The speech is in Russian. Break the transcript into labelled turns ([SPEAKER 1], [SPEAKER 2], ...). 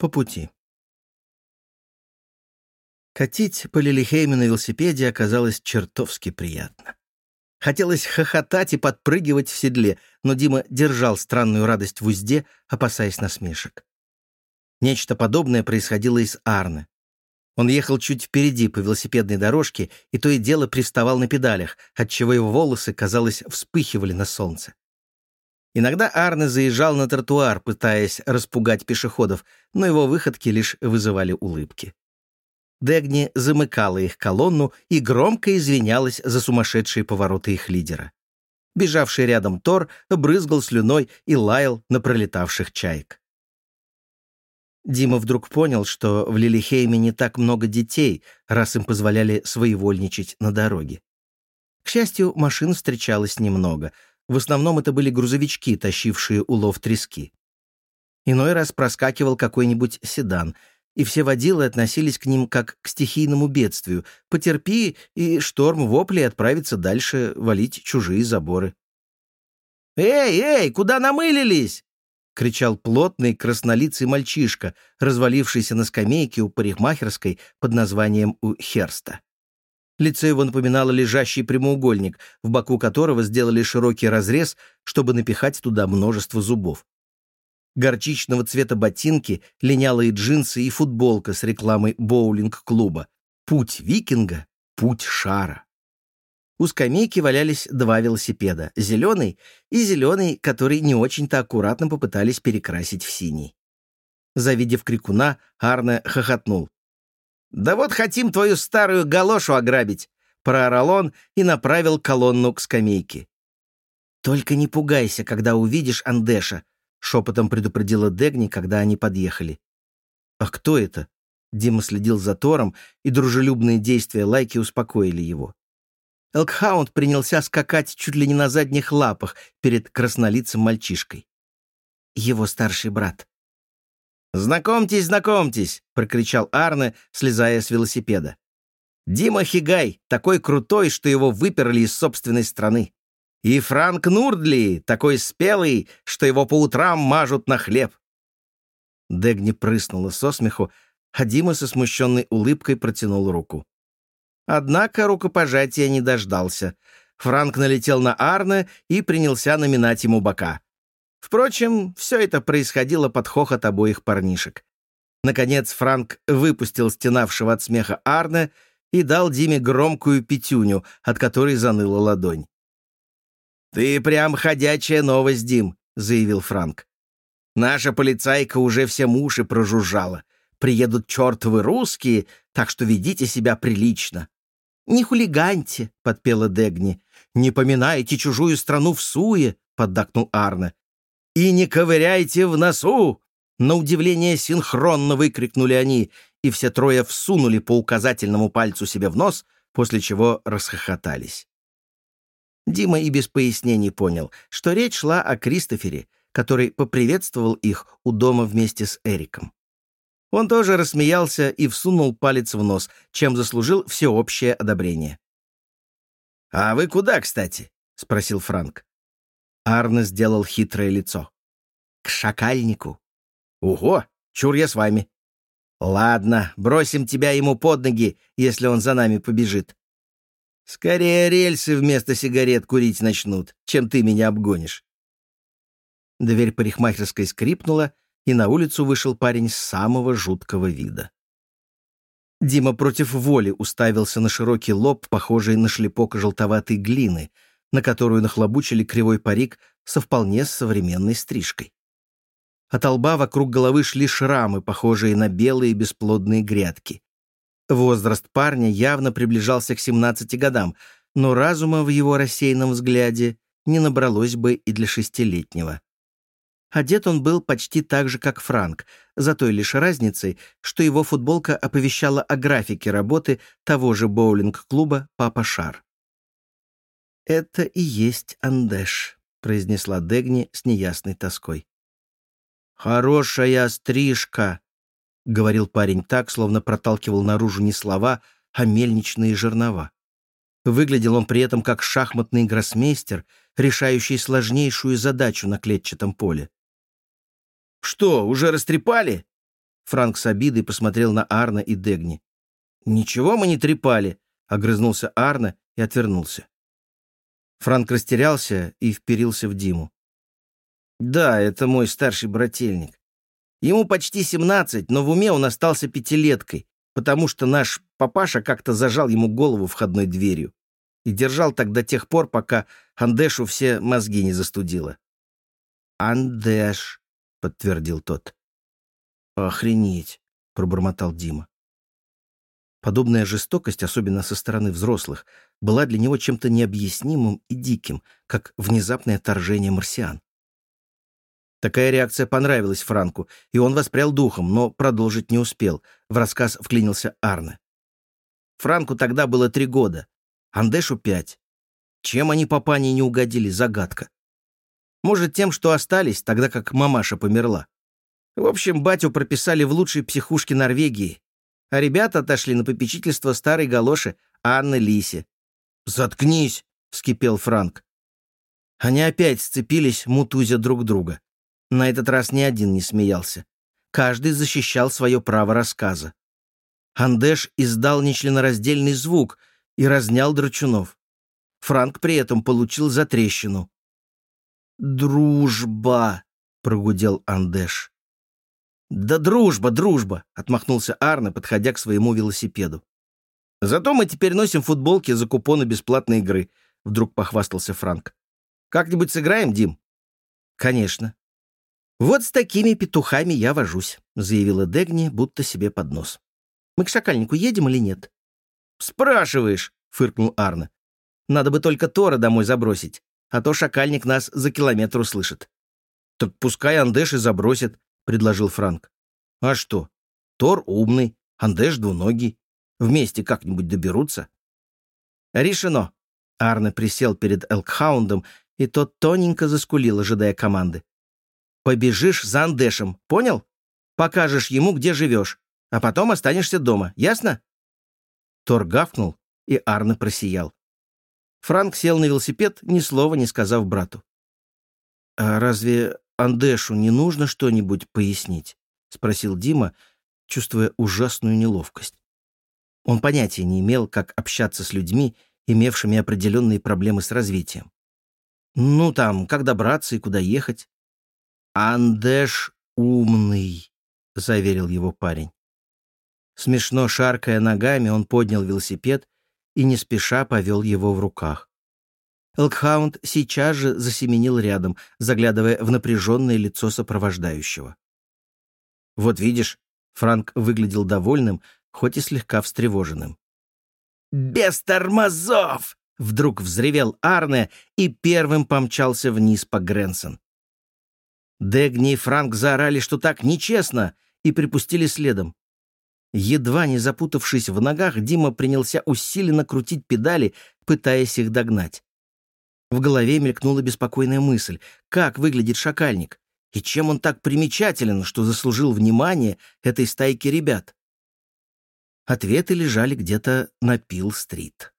[SPEAKER 1] по пути. Катить по Лилихейме на велосипеде оказалось чертовски приятно. Хотелось хохотать и подпрыгивать в седле, но Дима держал странную радость в узде, опасаясь насмешек. Нечто подобное происходило и с Арне. Он ехал чуть впереди по велосипедной дорожке и то и дело приставал на педалях, отчего его волосы, казалось, вспыхивали на солнце. Иногда Арне заезжал на тротуар, пытаясь распугать пешеходов, но его выходки лишь вызывали улыбки. Дегни замыкала их колонну и громко извинялась за сумасшедшие повороты их лидера. Бежавший рядом Тор брызгал слюной и лаял на пролетавших чаек. Дима вдруг понял, что в Лилихейме не так много детей, раз им позволяли своевольничать на дороге. К счастью, машин встречалось немного. В основном это были грузовички, тащившие улов трески. Иной раз проскакивал какой-нибудь седан — и все водилы относились к ним как к стихийному бедствию. Потерпи, и шторм вопли отправится дальше валить чужие заборы. «Эй, эй, куда намылились?» — кричал плотный краснолицый мальчишка, развалившийся на скамейке у парикмахерской под названием у Херста. Лицо его напоминало лежащий прямоугольник, в боку которого сделали широкий разрез, чтобы напихать туда множество зубов горчичного цвета ботинки, линялые джинсы и футболка с рекламой боулинг-клуба. Путь викинга — путь шара. У скамейки валялись два велосипеда — зеленый и зеленый, который не очень-то аккуратно попытались перекрасить в синий. Завидев крикуна, Арне хохотнул. «Да вот хотим твою старую галошу ограбить!» — проорал он и направил колонну к скамейке. «Только не пугайся, когда увидишь Андеша», — шепотом предупредила Дегни, когда они подъехали. «А кто это?» Дима следил за Тором, и дружелюбные действия Лайки успокоили его. Элкхаунд принялся скакать чуть ли не на задних лапах перед краснолицым мальчишкой. Его старший брат. «Знакомьтесь, знакомьтесь!» — прокричал Арне, слезая с велосипеда. «Дима Хигай, такой крутой, что его выперли из собственной страны. И Франк Нурдли, такой спелый, что его по утрам мажут на хлеб. Дегни прыснула со смеху, а Дима со смущенной улыбкой протянул руку. Однако рукопожатия не дождался. Франк налетел на Арне и принялся наминать ему бока. Впрочем, все это происходило под хохот обоих парнишек. Наконец Франк выпустил стенавшего от смеха Арне и дал Диме громкую пятюню, от которой заныла ладонь. «Ты прям ходячая новость, Дим», — заявил Франк. «Наша полицайка уже все уши прожужжала. Приедут чертовы русские, так что ведите себя прилично». «Не хулиганьте», — подпела Дегни. «Не поминайте чужую страну в суе», — поддакнул Арне. «И не ковыряйте в носу!» На удивление синхронно выкрикнули они, и все трое всунули по указательному пальцу себе в нос, после чего расхохотались. Дима и без пояснений понял, что речь шла о Кристофере, который поприветствовал их у дома вместе с Эриком. Он тоже рассмеялся и всунул палец в нос, чем заслужил всеобщее одобрение. «А вы куда, кстати?» — спросил Франк. Арне сделал хитрое лицо. «К шакальнику». «Ого, чур я с вами». «Ладно, бросим тебя ему под ноги, если он за нами побежит. Скорее рельсы вместо сигарет курить начнут, чем ты меня обгонишь. Дверь парикмахерской скрипнула, и на улицу вышел парень самого жуткого вида. Дима против воли уставился на широкий лоб, похожий на шлепок желтоватой глины, на которую нахлобучили кривой парик со вполне современной стрижкой. От лба вокруг головы шли шрамы, похожие на белые бесплодные грядки. Возраст парня явно приближался к 17 годам, но разума в его рассеянном взгляде не набралось бы и для шестилетнего. Одет он был почти так же, как Франк, за той лишь разницей, что его футболка оповещала о графике работы того же боулинг-клуба «Папа Шар». «Это и есть Андеш», — произнесла Дегни с неясной тоской. «Хорошая стрижка», — говорил парень так, словно проталкивал наружу не слова, а мельничные жернова. Выглядел он при этом как шахматный гроссмейстер, решающий сложнейшую задачу на клетчатом поле. «Что, уже растрепали?» Франк с обидой посмотрел на Арна и Дегни. «Ничего мы не трепали», — огрызнулся Арна и отвернулся. Франк растерялся и вперился в Диму. «Да, это мой старший брательник. Ему почти семнадцать, но в уме он остался пятилеткой, потому что наш папаша как-то зажал ему голову входной дверью и держал так до тех пор, пока Андешу все мозги не застудило. «Андеш», — подтвердил тот. «Охренеть», — пробормотал Дима. Подобная жестокость, особенно со стороны взрослых, была для него чем-то необъяснимым и диким, как внезапное торжение марсиан. Такая реакция понравилась Франку, и он воспрял духом, но продолжить не успел. В рассказ вклинился Арне. Франку тогда было три года, Андешу пять. Чем они папане не угодили, загадка. Может, тем, что остались, тогда как мамаша померла. В общем, батю прописали в лучшей психушке Норвегии, а ребята отошли на попечительство старой галоши Анны Лисе. «Заткнись!» — вскипел Франк. Они опять сцепились, мутузя друг друга. На этот раз ни один не смеялся. Каждый защищал свое право рассказа. Андеш издал нечленораздельный звук и разнял Драчунов. Франк при этом получил затрещину. «Дружба!» — прогудел Андеш. «Да дружба, дружба!» — отмахнулся Арне, подходя к своему велосипеду. «Зато мы теперь носим футболки за купоны бесплатной игры», — вдруг похвастался Франк. «Как-нибудь сыграем, Дим?» «Конечно». «Вот с такими петухами я вожусь», — заявила Дегни, будто себе под нос. «Мы к шакальнику едем или нет?» «Спрашиваешь», — фыркнул Арне. «Надо бы только Тора домой забросить, а то шакальник нас за километр услышит». «Так пускай Андеш и забросит», — предложил Франк. «А что? Тор умный, Андеш двуногий. Вместе как-нибудь доберутся?» «Решено!» Арне присел перед Элкхаундом, и тот тоненько заскулил, ожидая команды. «Побежишь за Андешем, понял? Покажешь ему, где живешь, а потом останешься дома, ясно?» Тор гавкнул, и Арне просиял. Франк сел на велосипед, ни слова не сказав брату. «А разве Андешу не нужно что-нибудь пояснить?» — спросил Дима, чувствуя ужасную неловкость. Он понятия не имел, как общаться с людьми, имевшими определенные проблемы с развитием. Ну, там, как добраться и куда ехать. «Андеш умный», — заверил его парень. Смешно шаркая ногами, он поднял велосипед и не спеша повел его в руках. Элкхаунд сейчас же засеменил рядом, заглядывая в напряженное лицо сопровождающего. «Вот видишь», — Франк выглядел довольным, хоть и слегка встревоженным. «Без тормозов!» — вдруг взревел Арне и первым помчался вниз по Гренсон. Дегни и Франк заорали, что так нечестно, и припустили следом. Едва не запутавшись в ногах, Дима принялся усиленно крутить педали, пытаясь их догнать. В голове мелькнула беспокойная мысль, как выглядит шакальник, и чем он так примечателен, что заслужил внимание этой стайки ребят. Ответы лежали где-то на Пил-стрит.